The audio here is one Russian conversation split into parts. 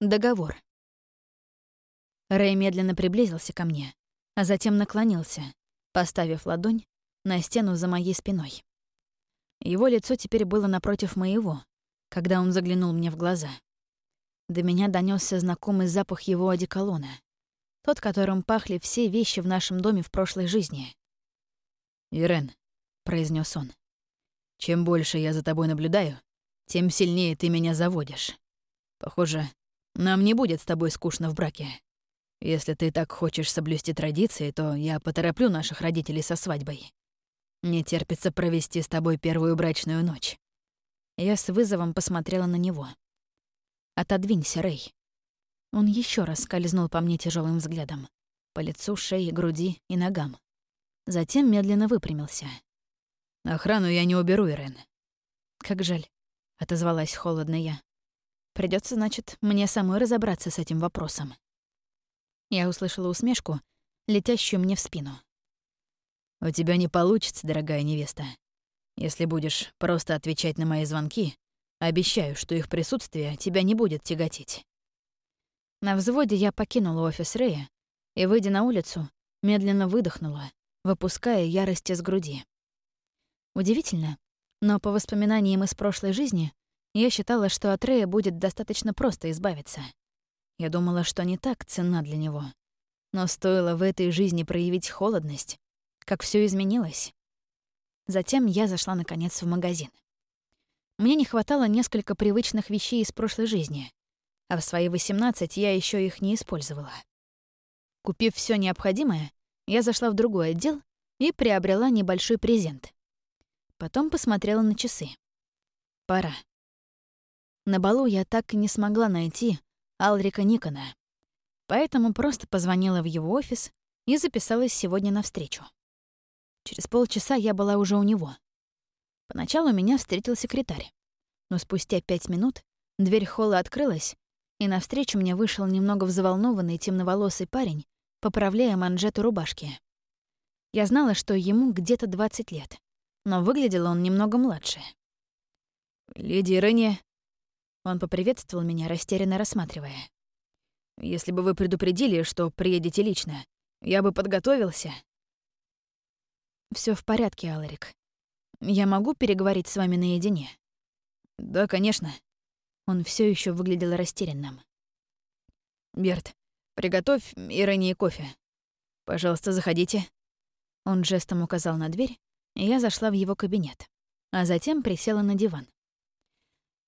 Договор. Рэй медленно приблизился ко мне, а затем наклонился, поставив ладонь на стену за моей спиной. Его лицо теперь было напротив моего, когда он заглянул мне в глаза. До меня донесся знакомый запах его одеколона, тот, которым пахли все вещи в нашем доме в прошлой жизни. «Ирен», — произнес он, — «чем больше я за тобой наблюдаю, тем сильнее ты меня заводишь. Похоже, нам не будет с тобой скучно в браке. Если ты так хочешь соблюсти традиции, то я потороплю наших родителей со свадьбой. Не терпится провести с тобой первую брачную ночь. Я с вызовом посмотрела на него. «Отодвинься, Рэй». Он еще раз скользнул по мне тяжелым взглядом. По лицу, шее, груди и ногам. Затем медленно выпрямился. «Охрану я не уберу, Ирен». «Как жаль», — отозвалась холодно я. Придется, значит, мне самой разобраться с этим вопросом». Я услышала усмешку, летящую мне в спину. «У тебя не получится, дорогая невеста. Если будешь просто отвечать на мои звонки, обещаю, что их присутствие тебя не будет тяготить». На взводе я покинула офис Рэя и, выйдя на улицу, медленно выдохнула, выпуская ярость из груди. Удивительно, но по воспоминаниям из прошлой жизни я считала, что от Рэя будет достаточно просто избавиться. Я думала, что не так цена для него. Но стоило в этой жизни проявить холодность, как все изменилось. Затем я зашла, наконец, в магазин. Мне не хватало несколько привычных вещей из прошлой жизни, а в свои 18 я еще их не использовала. Купив все необходимое, я зашла в другой отдел и приобрела небольшой презент. Потом посмотрела на часы. Пора. На балу я так и не смогла найти Алрика Никона. Поэтому просто позвонила в его офис и записалась сегодня на встречу. Через полчаса я была уже у него. Поначалу меня встретил секретарь. Но спустя пять минут дверь холла открылась, и навстречу мне вышел немного взволнованный темноволосый парень, поправляя манжету рубашки. Я знала, что ему где-то 20 лет, но выглядел он немного младше. «Леди Ирэния», он поприветствовал меня, растерянно рассматривая. «Если бы вы предупредили, что приедете лично, я бы подготовился». Все в порядке, Аларик. Я могу переговорить с вами наедине?» «Да, конечно». Он все еще выглядел растерянным. «Берт, приготовь Ироне кофе. Пожалуйста, заходите». Он жестом указал на дверь, и я зашла в его кабинет, а затем присела на диван.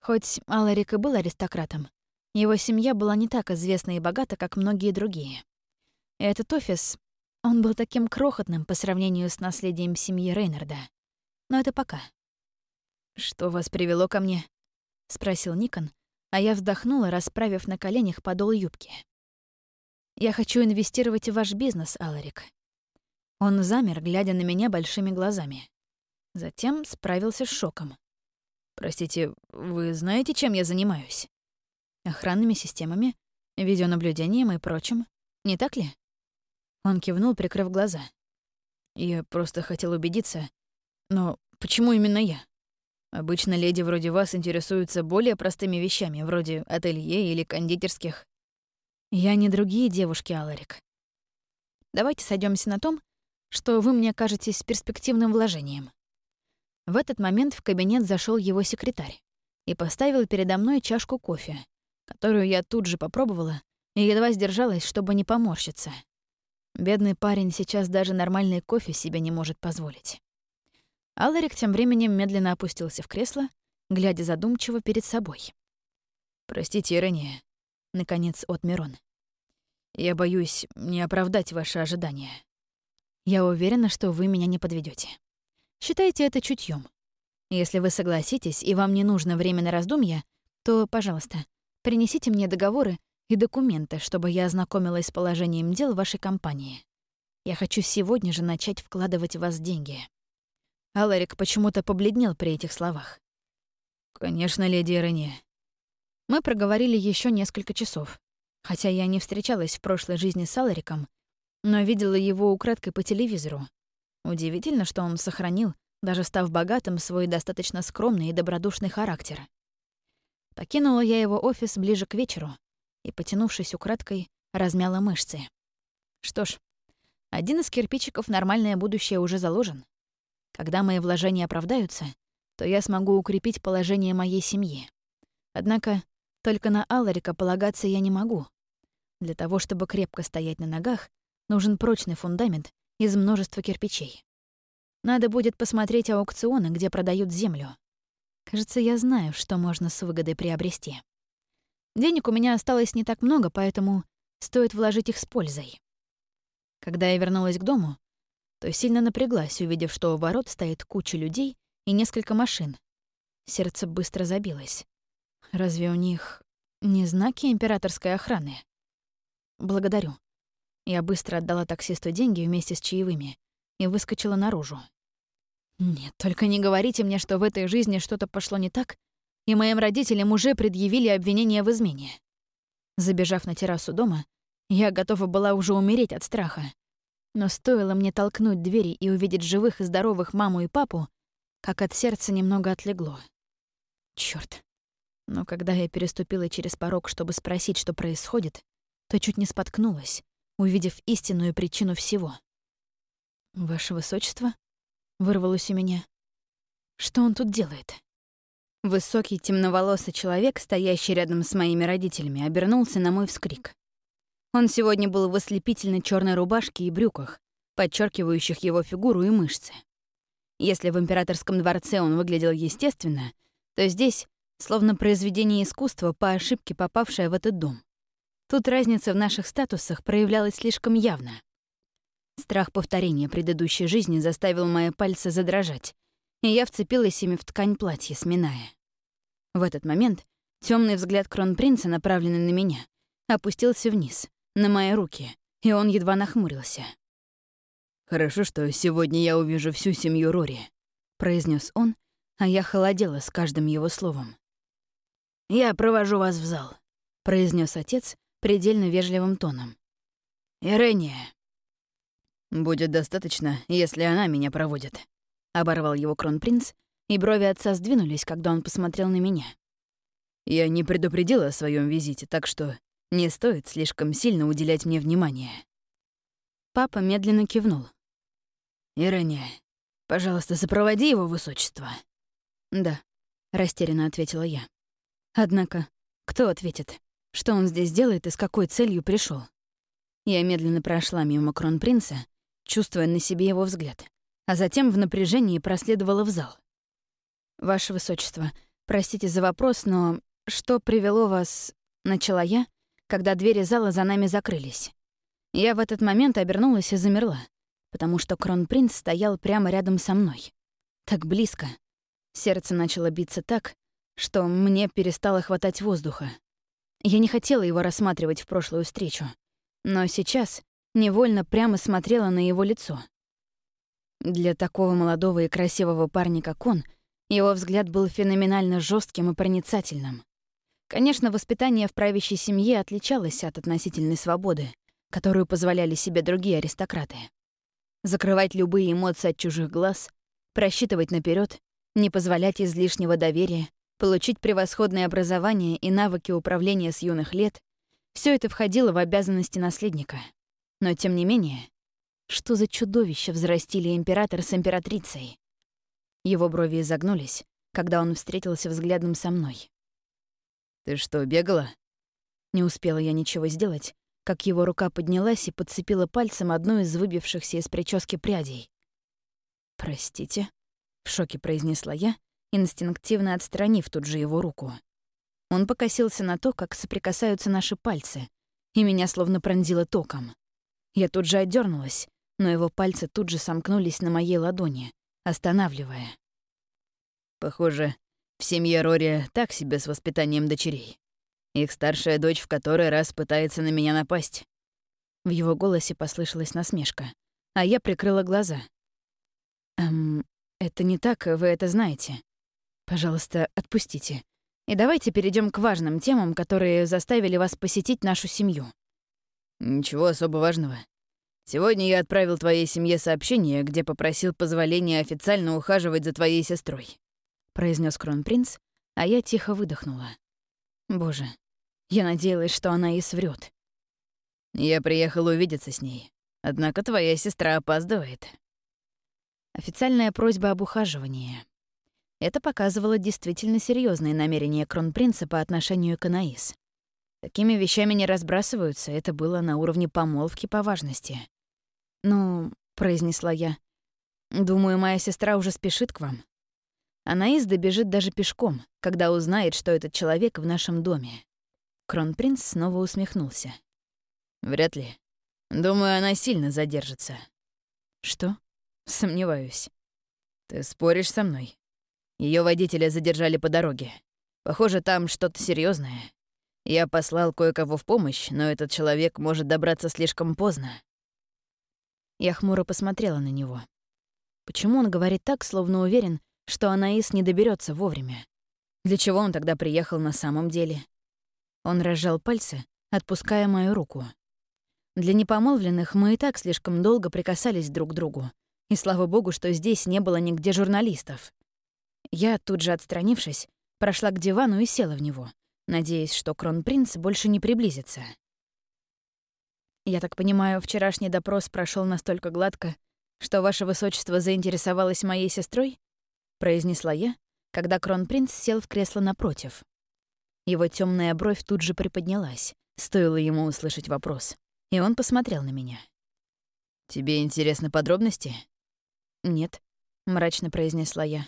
Хоть Аларик и был аристократом, его семья была не так известна и богата, как многие другие. И этот офис, он был таким крохотным по сравнению с наследием семьи Рейнарда. Но это пока. «Что вас привело ко мне?» — спросил Никон, а я вздохнула, расправив на коленях подол юбки. «Я хочу инвестировать в ваш бизнес, Аларик». Он замер, глядя на меня большими глазами. Затем справился с шоком. Простите, вы знаете, чем я занимаюсь? Охранными системами, видеонаблюдением и прочим. Не так ли? Он кивнул, прикрыв глаза. Я просто хотел убедиться. Но почему именно я? Обычно леди вроде вас интересуются более простыми вещами, вроде ателье или кондитерских. Я не другие девушки, Аларик. Давайте сойдемся на том, что вы мне кажетесь перспективным вложением. В этот момент в кабинет зашел его секретарь и поставил передо мной чашку кофе, которую я тут же попробовала и едва сдержалась, чтобы не поморщиться. Бедный парень сейчас даже нормальный кофе себе не может позволить. Аларик тем временем медленно опустился в кресло, глядя задумчиво перед собой. «Простите, Ирония», — наконец отмер он. «Я боюсь не оправдать ваши ожидания». «Я уверена, что вы меня не подведете. Считайте это чутьем. Если вы согласитесь и вам не нужно время на раздумья, то, пожалуйста, принесите мне договоры и документы, чтобы я ознакомилась с положением дел вашей компании. Я хочу сегодня же начать вкладывать в вас деньги». Аларик почему-то побледнел при этих словах. «Конечно, леди Ирене». Мы проговорили еще несколько часов, хотя я не встречалась в прошлой жизни с Алариком, но видела его украдкой по телевизору, Удивительно, что он сохранил, даже став богатым, свой достаточно скромный и добродушный характер. Покинула я его офис ближе к вечеру, и, потянувшись украдкой, размяла мышцы. Что ж, один из кирпичиков нормальное будущее уже заложен. Когда мои вложения оправдаются, то я смогу укрепить положение моей семьи. Однако только на Аларика полагаться я не могу. Для того, чтобы крепко стоять на ногах, нужен прочный фундамент из множества кирпичей. Надо будет посмотреть аукционы, где продают землю. Кажется, я знаю, что можно с выгодой приобрести. Денег у меня осталось не так много, поэтому стоит вложить их с пользой. Когда я вернулась к дому, то сильно напряглась, увидев, что у ворот стоит куча людей и несколько машин. Сердце быстро забилось. Разве у них не знаки императорской охраны? Благодарю. Я быстро отдала таксисту деньги вместе с чаевыми и выскочила наружу. Нет, только не говорите мне, что в этой жизни что-то пошло не так, и моим родителям уже предъявили обвинение в измене. Забежав на террасу дома, я готова была уже умереть от страха. Но стоило мне толкнуть двери и увидеть живых и здоровых маму и папу, как от сердца немного отлегло. Чёрт. Но когда я переступила через порог, чтобы спросить, что происходит, то чуть не споткнулась, увидев истинную причину всего. «Ваше Высочество?» — вырвалось у меня. «Что он тут делает?» Высокий темноволосый человек, стоящий рядом с моими родителями, обернулся на мой вскрик. Он сегодня был в ослепительной черной рубашке и брюках, подчеркивающих его фигуру и мышцы. Если в императорском дворце он выглядел естественно, то здесь словно произведение искусства по ошибке попавшее в этот дом. Тут разница в наших статусах проявлялась слишком явно. Страх повторения предыдущей жизни заставил мои пальцы задрожать, и я вцепилась ими в ткань платья, сминая. В этот момент темный взгляд кронпринца, направленный на меня, опустился вниз, на мои руки, и он едва нахмурился. «Хорошо, что сегодня я увижу всю семью Рори», — произнес он, а я холодела с каждым его словом. «Я провожу вас в зал», — произнес отец предельно вежливым тоном. «Ирения». «Будет достаточно, если она меня проводит», — оборвал его кронпринц, и брови отца сдвинулись, когда он посмотрел на меня. «Я не предупредила о своем визите, так что не стоит слишком сильно уделять мне внимание». Папа медленно кивнул. «Ирония, пожалуйста, сопроводи его высочество». «Да», — растерянно ответила я. Однако, кто ответит? Что он здесь делает и с какой целью пришел? Я медленно прошла мимо кронпринца, чувствуя на себе его взгляд, а затем в напряжении проследовала в зал. «Ваше Высочество, простите за вопрос, но что привело вас...» — начала я, когда двери зала за нами закрылись. Я в этот момент обернулась и замерла, потому что кронпринц стоял прямо рядом со мной. Так близко. Сердце начало биться так, что мне перестало хватать воздуха. Я не хотела его рассматривать в прошлую встречу, но сейчас невольно прямо смотрела на его лицо. Для такого молодого и красивого парня, как он, его взгляд был феноменально жестким и проницательным. Конечно, воспитание в правящей семье отличалось от относительной свободы, которую позволяли себе другие аристократы. Закрывать любые эмоции от чужих глаз, просчитывать наперед, не позволять излишнего доверия, получить превосходное образование и навыки управления с юных лет — все это входило в обязанности наследника. Но тем не менее, что за чудовище взрастили император с императрицей? Его брови изогнулись, когда он встретился взглядом со мной. «Ты что, бегала?» Не успела я ничего сделать, как его рука поднялась и подцепила пальцем одну из выбившихся из прически прядей. «Простите», — в шоке произнесла я, инстинктивно отстранив тут же его руку. Он покосился на то, как соприкасаются наши пальцы, и меня словно пронзило током. Я тут же отдернулась, но его пальцы тут же сомкнулись на моей ладони, останавливая. «Похоже, в семье Рори так себе с воспитанием дочерей. Их старшая дочь в который раз пытается на меня напасть. В его голосе послышалась насмешка, а я прикрыла глаза. «Эм, это не так, вы это знаете. Пожалуйста, отпустите. И давайте перейдем к важным темам, которые заставили вас посетить нашу семью». «Ничего особо важного. Сегодня я отправил твоей семье сообщение, где попросил позволения официально ухаживать за твоей сестрой. — произнес кронпринц, а я тихо выдохнула. Боже, Я надеялась, что она и сврет. Я приехал увидеться с ней. Однако твоя сестра опаздывает. Официальная просьба об ухаживании. Это показывало действительно серьезные намерения кронпринца по отношению к Анаис. Такими вещами не разбрасываются, это было на уровне помолвки по важности. «Ну», — произнесла я, — «думаю, моя сестра уже спешит к вам. Анаис добежит даже пешком, когда узнает, что этот человек в нашем доме». Кронпринц снова усмехнулся. «Вряд ли. Думаю, она сильно задержится». «Что?» «Сомневаюсь». «Ты споришь со мной?» Ее водителя задержали по дороге. Похоже, там что-то серьезное. Я послал кое-кого в помощь, но этот человек может добраться слишком поздно. Я хмуро посмотрела на него. Почему он говорит так, словно уверен, что Анаис не доберется вовремя? Для чего он тогда приехал на самом деле? Он разжал пальцы, отпуская мою руку. Для непомолвленных мы и так слишком долго прикасались друг к другу. И слава богу, что здесь не было нигде журналистов. Я, тут же отстранившись, прошла к дивану и села в него надеясь, что кронпринц больше не приблизится. «Я так понимаю, вчерашний допрос прошел настолько гладко, что ваше высочество заинтересовалось моей сестрой?» — произнесла я, когда кронпринц сел в кресло напротив. Его темная бровь тут же приподнялась, стоило ему услышать вопрос, и он посмотрел на меня. «Тебе интересны подробности?» «Нет», — мрачно произнесла я.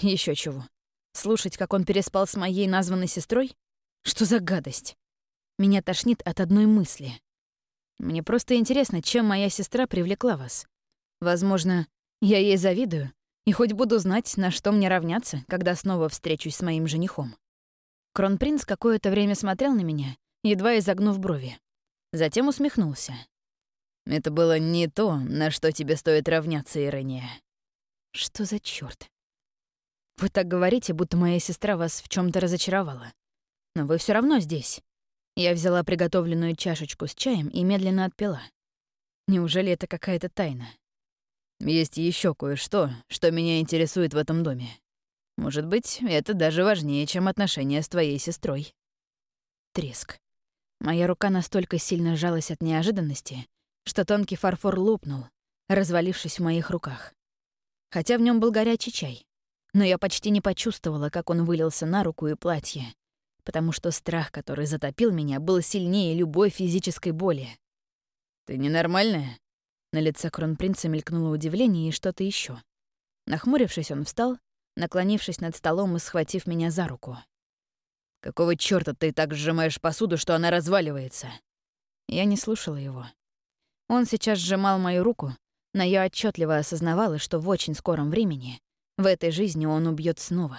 Еще чего. Слушать, как он переспал с моей названной сестрой? Что за гадость? Меня тошнит от одной мысли. Мне просто интересно, чем моя сестра привлекла вас. Возможно, я ей завидую и хоть буду знать, на что мне равняться, когда снова встречусь с моим женихом. Кронпринц какое-то время смотрел на меня, едва изогнув брови. Затем усмехнулся. «Это было не то, на что тебе стоит равняться, Ирэния». «Что за чёрт? Вы так говорите, будто моя сестра вас в чем то разочаровала. Но вы все равно здесь. Я взяла приготовленную чашечку с чаем и медленно отпила. Неужели это какая-то тайна? Есть еще кое-что, что меня интересует в этом доме. Может быть, это даже важнее, чем отношения с твоей сестрой. Треск. Моя рука настолько сильно сжалась от неожиданности, что тонкий фарфор лопнул, развалившись в моих руках. Хотя в нем был горячий чай, но я почти не почувствовала, как он вылился на руку и платье, потому что страх, который затопил меня, был сильнее любой физической боли. «Ты ненормальная?» На лице кронпринца мелькнуло удивление и что-то еще. Нахмурившись, он встал, наклонившись над столом и схватив меня за руку. «Какого чёрта ты так сжимаешь посуду, что она разваливается?» Я не слушала его. Он сейчас сжимал мою руку, но я отчетливо осознавала, что в очень скором времени в этой жизни он убьет снова.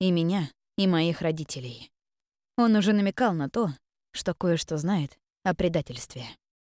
И меня, и моих родителей. Он уже намекал на то, что кое-что знает о предательстве.